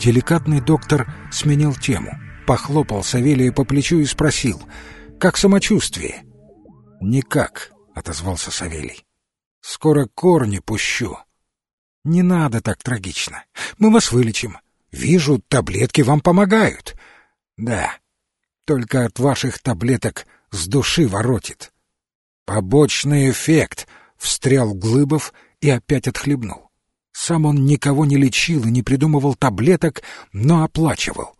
Деликатный доктор сменил тему, похлопал Савелия по плечу и спросил, «Как самочувствие?» «Никак», — отозвался Савелий. «Скоро корни пущу». «Не надо так трагично. Мы вас вылечим. Вижу, таблетки вам помогают». «Да, только от ваших таблеток с души воротит». «Побочный эффект», — встрял Глыбов и опять отхлебнул. Сам он никого не лечил и не придумывал таблеток, но оплачивал.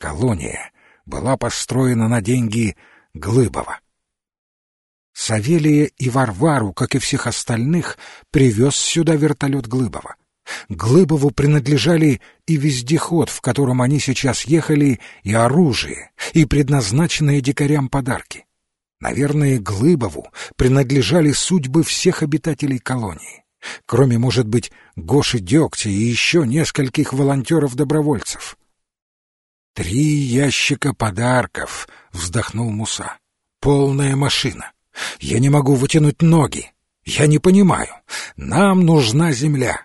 Колония была построена на деньги Глыбова. Савелия и Варвару, как и всех остальных, привез сюда вертолет Глыбова. Глыбову принадлежали и вездеход, в котором они сейчас ехали, и оружие, и предназначенные дикарям подарки. Наверное, Глыбову принадлежали судьбы всех обитателей колонии, кроме, может быть, Гоши Дегтя и еще нескольких волонтеров-добровольцев. «Три ящика подарков», — вздохнул Муса. «Полная машина. Я не могу вытянуть ноги. Я не понимаю. Нам нужна земля.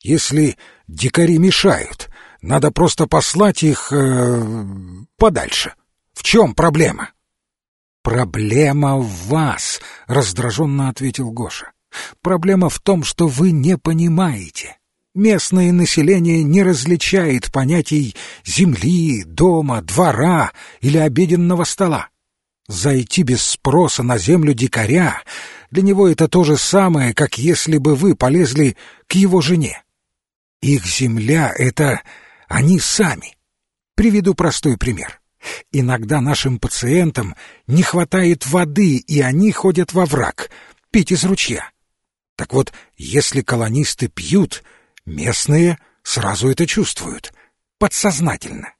Если дикари мешают, надо просто послать их э, подальше. В чем проблема?» «Проблема в вас», — раздраженно ответил Гоша. «Проблема в том, что вы не понимаете. Местное население не различает понятий земли, дома, двора или обеденного стола. Зайти без спроса на землю дикаря — для него это то же самое, как если бы вы полезли к его жене. Их земля — это они сами. Приведу простой пример. Иногда нашим пациентам не хватает воды, и они ходят во враг, пить из ручья. Так вот, если колонисты пьют, местные сразу это чувствуют, подсознательно.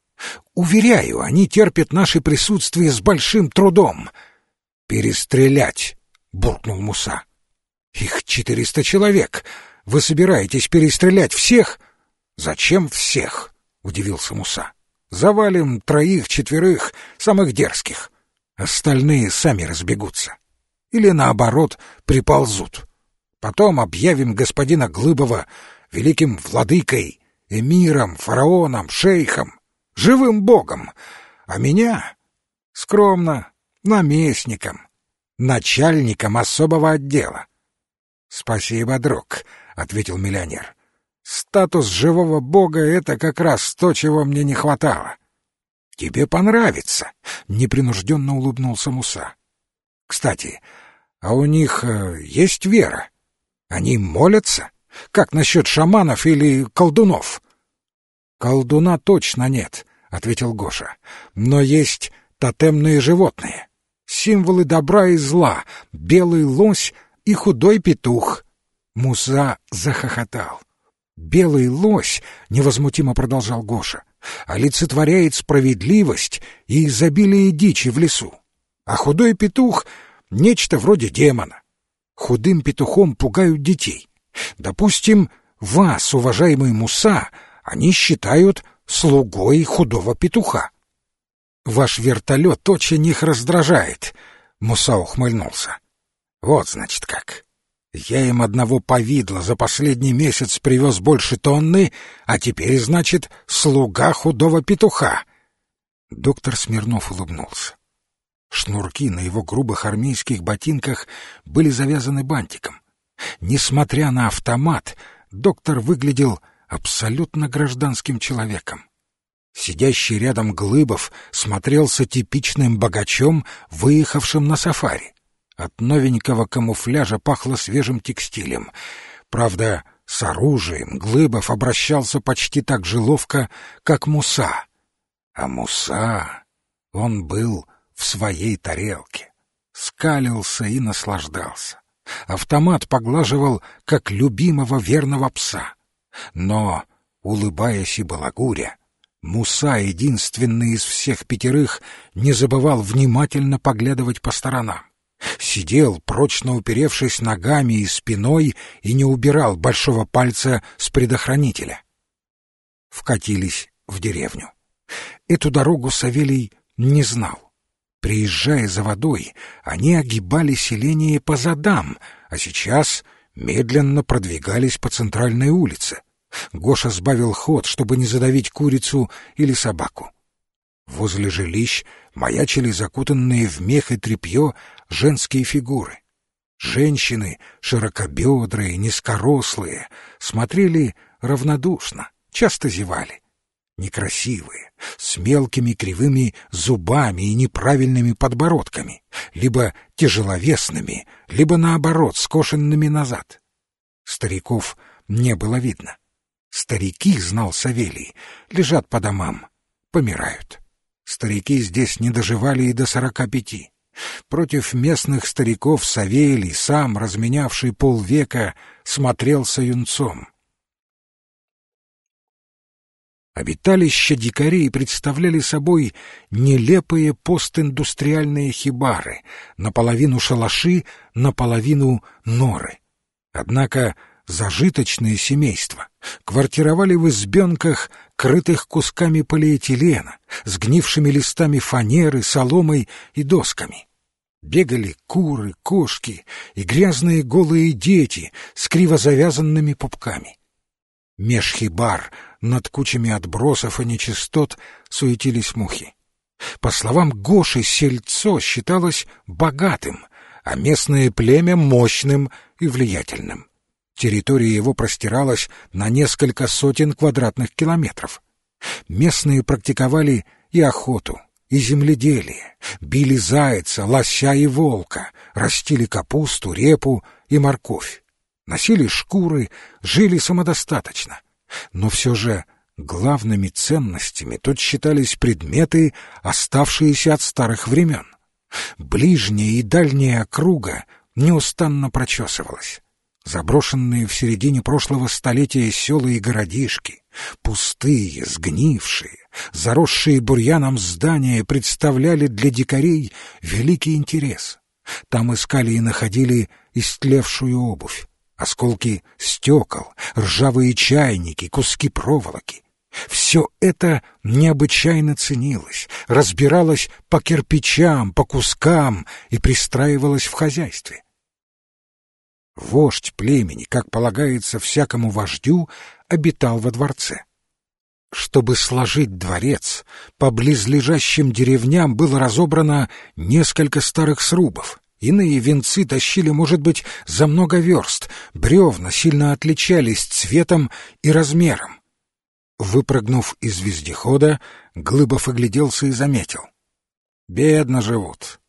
Уверяю, они терпят наше присутствие с большим трудом. «Перестрелять!» — буркнул Муса. «Их четыреста человек. Вы собираетесь перестрелять всех?» «Зачем всех?» — удивился Муса. Завалим троих-четверых, самых дерзких. Остальные сами разбегутся. Или, наоборот, приползут. Потом объявим господина Глыбова великим владыкой, эмиром, фараоном, шейхом, живым богом, а меня — скромно, наместником, начальником особого отдела. — Спасибо, друг, — ответил миллионер. Статус живого бога — это как раз то, чего мне не хватало. — Тебе понравится, — непринужденно улыбнулся Муса. — Кстати, а у них э, есть вера? Они молятся? Как насчет шаманов или колдунов? — Колдуна точно нет, — ответил Гоша. — Но есть тотемные животные. Символы добра и зла, белый лось и худой петух. Муса захохотал. «Белый лось», — невозмутимо продолжал Гоша, — олицетворяет справедливость и изобилие дичи в лесу. А худой петух — нечто вроде демона. Худым петухом пугают детей. Допустим, вас, уважаемый Муса, они считают слугой худого петуха. Ваш вертолет очень их раздражает, — Муса ухмыльнулся. Вот, значит, как. Я им одного повидла за последний месяц привез больше тонны, а теперь, значит, слуга худого петуха. Доктор Смирнов улыбнулся. Шнурки на его грубых армейских ботинках были завязаны бантиком. Несмотря на автомат, доктор выглядел абсолютно гражданским человеком. Сидящий рядом Глыбов смотрелся типичным богачом, выехавшим на сафари. От новенького камуфляжа пахло свежим текстилем. Правда, с оружием Глыбов обращался почти так же ловко, как Муса. А Муса, он был в своей тарелке, скалился и наслаждался. Автомат поглаживал, как любимого верного пса. Но, улыбаясь и балагуря, Муса, единственный из всех пятерых, не забывал внимательно поглядывать по сторонам сидел, прочно уперевшись ногами и спиной, и не убирал большого пальца с предохранителя. Вкатились в деревню. Эту дорогу Савелий не знал. Приезжая за водой, они огибали селение по задам, а сейчас медленно продвигались по центральной улице. Гоша сбавил ход, чтобы не задавить курицу или собаку. Возле жилищ маячили закутанные в мех и тряпье женские фигуры. Женщины, широкобедрые, низкорослые, смотрели равнодушно, часто зевали. Некрасивые, с мелкими кривыми зубами и неправильными подбородками, либо тяжеловесными, либо, наоборот, скошенными назад. Стариков не было видно. Старики, знал Савелий, лежат по домам, помирают. Старики здесь не доживали и до сорока пяти. Против местных стариков Савелий, сам разменявший полвека, смотрелся юнцом. Обиталища дикарей представляли собой нелепые постиндустриальные хибары, наполовину шалаши, наполовину норы. Однако зажиточные семейства квартировали в избенках, крытых кусками полиэтилена, сгнившими листами фанеры, соломой и досками. Бегали куры, кошки и грязные голые дети с криво завязанными пупками. Меж хибар над кучами отбросов и нечистот суетились мухи. По словам Гоши, сельцо считалось богатым, а местное племя — мощным и влиятельным. Территория его простиралась на несколько сотен квадратных километров. Местные практиковали и охоту, и земледелие, били зайца, лося и волка, растили капусту, репу и морковь, носили шкуры, жили самодостаточно. Но все же главными ценностями тут считались предметы, оставшиеся от старых времен. Ближняя и дальняя округа неустанно прочесывалась заброшенные в середине прошлого столетия села и городишки, пустые, сгнившие, заросшие бурьяном здания представляли для дикарей великий интерес. Там искали и находили истлевшую обувь, осколки стекол, ржавые чайники, куски проволоки. Все это необычайно ценилось, разбиралось по кирпичам, по кускам и пристраивалось в хозяйстве. Вождь племени, как полагается всякому вождю, обитал во дворце. Чтобы сложить дворец, по близлежащим деревням было разобрано несколько старых срубов. Иные венцы тащили, может быть, за много верст, бревна сильно отличались цветом и размером. Выпрыгнув из вездехода, Глыбов огляделся и заметил. «Бедно живут.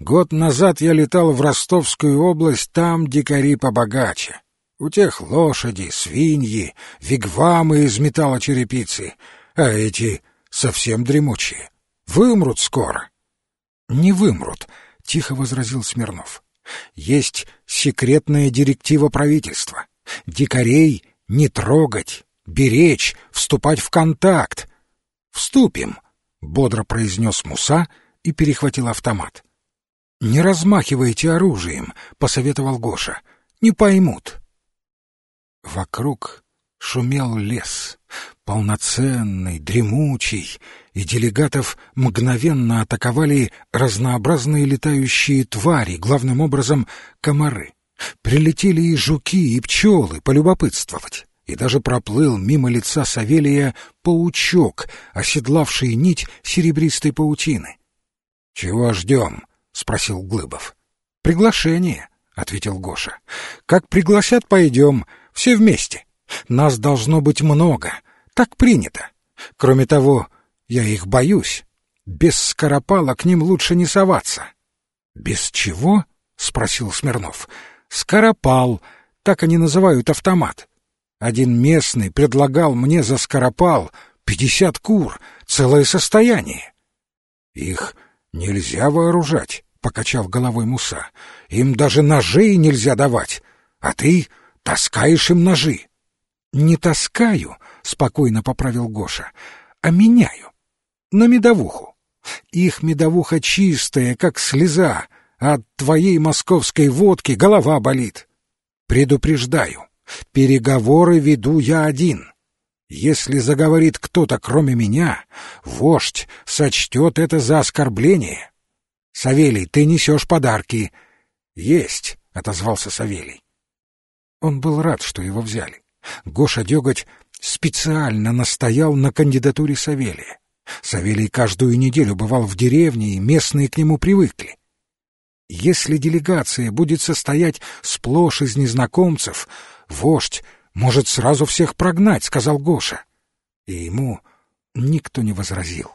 Год назад я летал в Ростовскую область, там дикари побогаче. У тех лошади, свиньи, вигвамы из металлочерепицы, а эти совсем дремучие. Вымрут скоро. — Не вымрут, — тихо возразил Смирнов. — Есть секретная директива правительства. Дикарей не трогать, беречь, вступать в контакт. — Вступим, — бодро произнес Муса и перехватил автомат. — «Не размахивайте оружием», — посоветовал Гоша. «Не поймут». Вокруг шумел лес, полноценный, дремучий, и делегатов мгновенно атаковали разнообразные летающие твари, главным образом комары. Прилетели и жуки, и пчелы полюбопытствовать, и даже проплыл мимо лица Савелия паучок, оседлавший нить серебристой паутины. «Чего ждем?» — спросил Глыбов. «Приглашение», — ответил Гоша. «Как пригласят, пойдем, все вместе. Нас должно быть много, так принято. Кроме того, я их боюсь. Без скоропала к ним лучше не соваться». «Без чего?» — спросил Смирнов. «Скоропал, так они называют автомат. Один местный предлагал мне за скоропал пятьдесят кур, целое состояние». «Их «Нельзя вооружать», — покачал головой Муса. «Им даже ножей нельзя давать, а ты таскаешь им ножи». «Не таскаю», — спокойно поправил Гоша, — «а меняю. На медовуху. Их медовуха чистая, как слеза, а от твоей московской водки голова болит. Предупреждаю, переговоры веду я один». Если заговорит кто-то, кроме меня, вождь сочтет это за оскорбление. Савелий, ты несешь подарки. Есть, — отозвался Савелий. Он был рад, что его взяли. Гоша Деготь специально настоял на кандидатуре Савелия. Савелий каждую неделю бывал в деревне, и местные к нему привыкли. Если делегация будет состоять сплошь из незнакомцев, вождь может сразу всех прогнать, — сказал Гоша. И ему никто не возразил.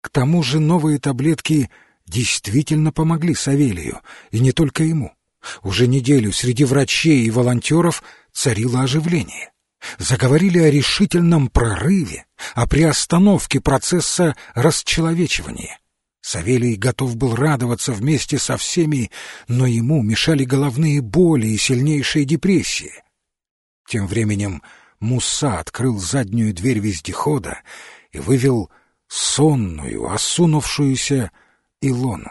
К тому же новые таблетки действительно помогли Савелию, и не только ему. Уже неделю среди врачей и волонтеров царило оживление. Заговорили о решительном прорыве, о приостановке процесса расчеловечивания. Савелий готов был радоваться вместе со всеми, но ему мешали головные боли и сильнейшие депрессии. Тем временем Муса открыл заднюю дверь вездехода и вывел сонную, осунувшуюся Илону.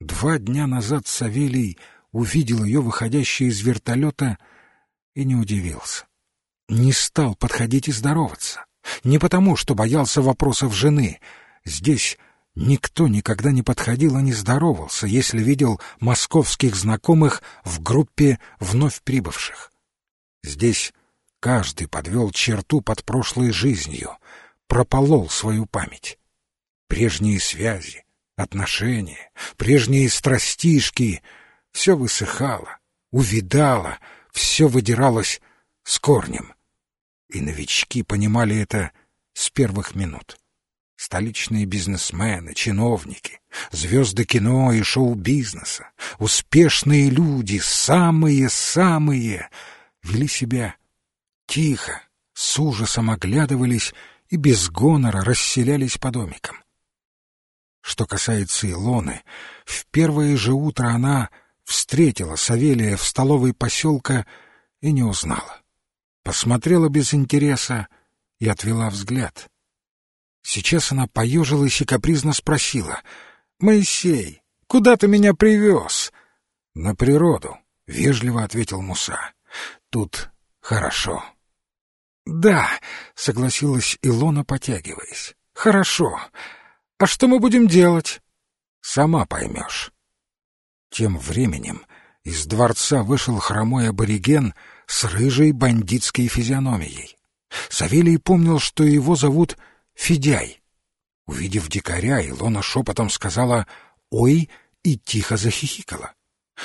Два дня назад Савелий увидел ее, выходящей из вертолета, и не удивился. Не стал подходить и здороваться. Не потому, что боялся вопросов жены. Здесь никто никогда не подходил и не здоровался, если видел московских знакомых в группе вновь прибывших. Здесь каждый подвел черту под прошлой жизнью, прополол свою память. Прежние связи, отношения, прежние страстишки — все высыхало, увидало, все выдиралось с корнем. И новички понимали это с первых минут. Столичные бизнесмены, чиновники, звезды кино и шоу-бизнеса, успешные люди, самые-самые, вели себя тихо, с ужасом оглядывались и без гонора расселялись по домикам. Что касается Илоны, в первое же утро она встретила Савелия в столовой поселка и не узнала. Посмотрела без интереса и отвела взгляд. Сейчас она поежилась и капризно спросила. «Моисей, куда ты меня привез?» «На природу», — вежливо ответил Муса. «Тут хорошо». «Да», — согласилась Илона, потягиваясь. «Хорошо. А что мы будем делать? Сама поймешь. Тем временем из дворца вышел хромой абориген с рыжей бандитской физиономией. Савелий помнил, что его зовут Федяй. Увидев дикаря, Илона шепотом сказала «Ой!» и тихо захихикала.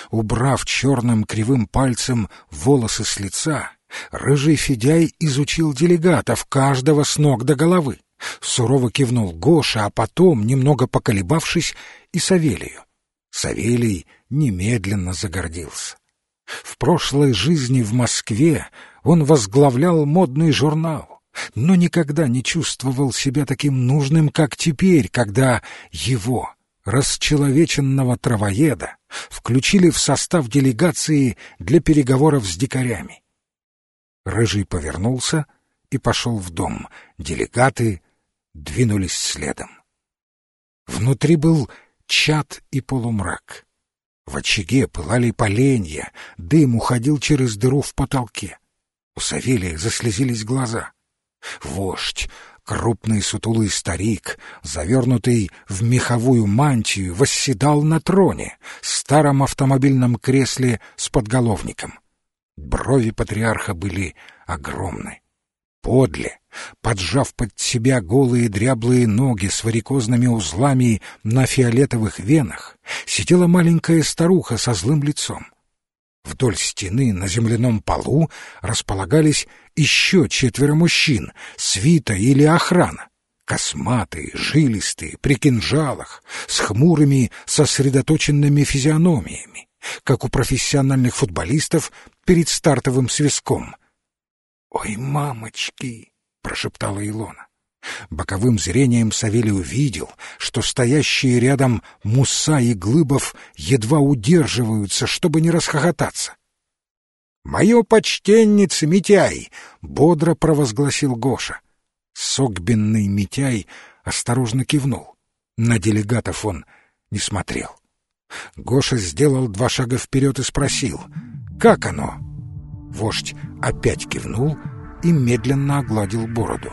Убрав черным кривым пальцем волосы с лица, рыжий Федяй изучил делегатов, каждого с ног до головы. Сурово кивнул Гоша, а потом, немного поколебавшись, и Савелию. Савелий немедленно загордился. В прошлой жизни в Москве он возглавлял модный журнал, но никогда не чувствовал себя таким нужным, как теперь, когда его, расчеловеченного травоеда, включили в состав делегации для переговоров с дикарями. Рыжий повернулся и пошел в дом. Делегаты двинулись следом. Внутри был чад и полумрак. В очаге пылали поленья, дым уходил через дыру в потолке. У Савелия заслезились глаза. Вождь, крупный сутулый старик, завернутый в меховую мантию, восседал на троне, старом автомобильном кресле с подголовником. Брови патриарха были огромны. Подле, поджав под себя голые дряблые ноги с варикозными узлами на фиолетовых венах, сидела маленькая старуха со злым лицом. Вдоль стены на земляном полу располагались еще четверо мужчин, свита или охрана. Косматые, жилистые, при кинжалах, с хмурыми, сосредоточенными физиономиями, как у профессиональных футболистов перед стартовым свистком. «Ой, мамочки!» — прошептала Илона. Боковым зрением Савелий увидел, что стоящие рядом Муса и Глыбов едва удерживаются, чтобы не расхохотаться. «Мое почтенница Митяй!» — бодро провозгласил Гоша. Согбенный Митяй осторожно кивнул. На делегатов он не смотрел. Гоша сделал два шага вперед и спросил, «Как оно?» Вождь опять кивнул и медленно огладил бороду.